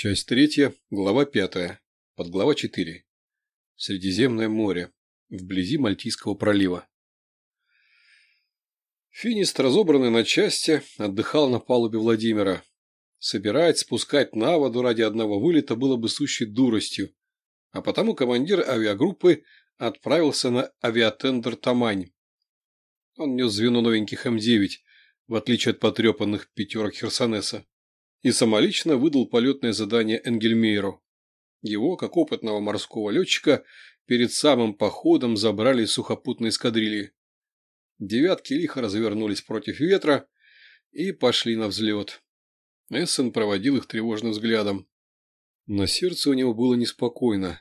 Часть третья, глава пятая, подглава четыре. Средиземное море, вблизи Мальтийского пролива. Финист, разобранный на части, отдыхал на палубе Владимира. Собирать, спускать на воду ради одного вылета было бы сущей дуростью, а потому командир авиагруппы отправился на авиатендер «Тамань». Он нес звено новеньких М-9, в отличие от потрепанных пятерок Херсонеса и самолично выдал полетное задание Энгельмейру. Его, как опытного морского летчика, перед самым походом забрали из сухопутной эскадрильи. Девятки лихо развернулись против ветра и пошли на взлет. Эссен проводил их тревожным взглядом. На сердце у него было неспокойно.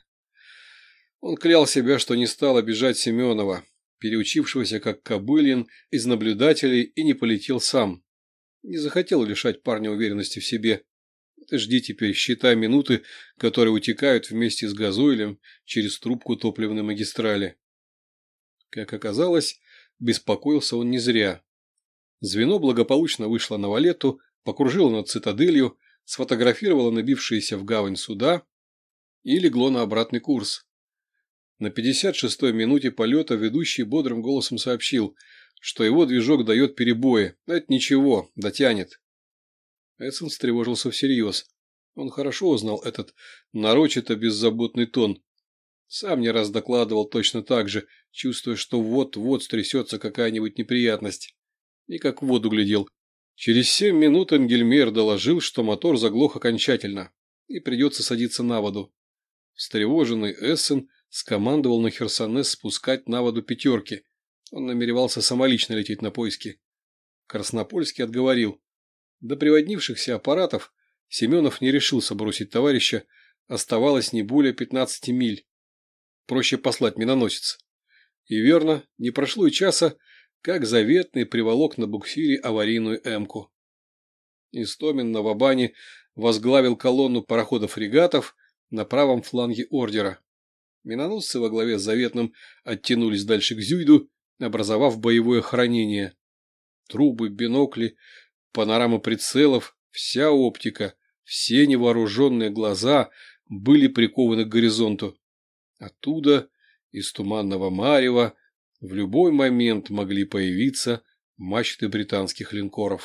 Он клял себя, что не стал обижать Семенова, переучившегося как Кобылин из наблюдателей и не полетел сам. Не захотел лишать парня уверенности в себе. Жди теперь, считай минуты, которые утекают вместе с газоилем через трубку топливной магистрали. Как оказалось, беспокоился он не зря. Звено благополучно вышло на валету, покружило над цитаделью, сфотографировало набившиеся в гавань суда и легло на обратный курс. На 56-й минуте полета ведущий бодрым голосом сообщил – что его движок дает перебои. Это ничего, дотянет. Эдсон встревожился всерьез. Он хорошо узнал этот нарочито беззаботный тон. Сам не раз докладывал точно так же, чувствуя, что вот-вот стрясется какая-нибудь неприятность. И как в воду глядел. Через семь минут Энгельмер доложил, что мотор заглох окончательно, и придется садиться на воду. Встревоженный Эссен скомандовал на Херсонес спускать на воду пятерки, он намеревался самолично лететь на поиски. Краснопольский отговорил. До приводнившихся аппаратов Семенов не решился бросить товарища, оставалось не более 15 миль. Проще послать миноносец. И верно, не прошло и часа, как заветный приволок на буксире аварийную «Эмку». Истомин на Вабане возглавил колонну пароходов-регатов на правом фланге ордера. Миноносцы во главе с заветным оттянулись дальше к Зюйду, образовав боевое хранение. Трубы, бинокли, панорама прицелов, вся оптика, все невооруженные глаза были прикованы к горизонту. Оттуда, из туманного марева, в любой момент могли появиться мачты британских линкоров.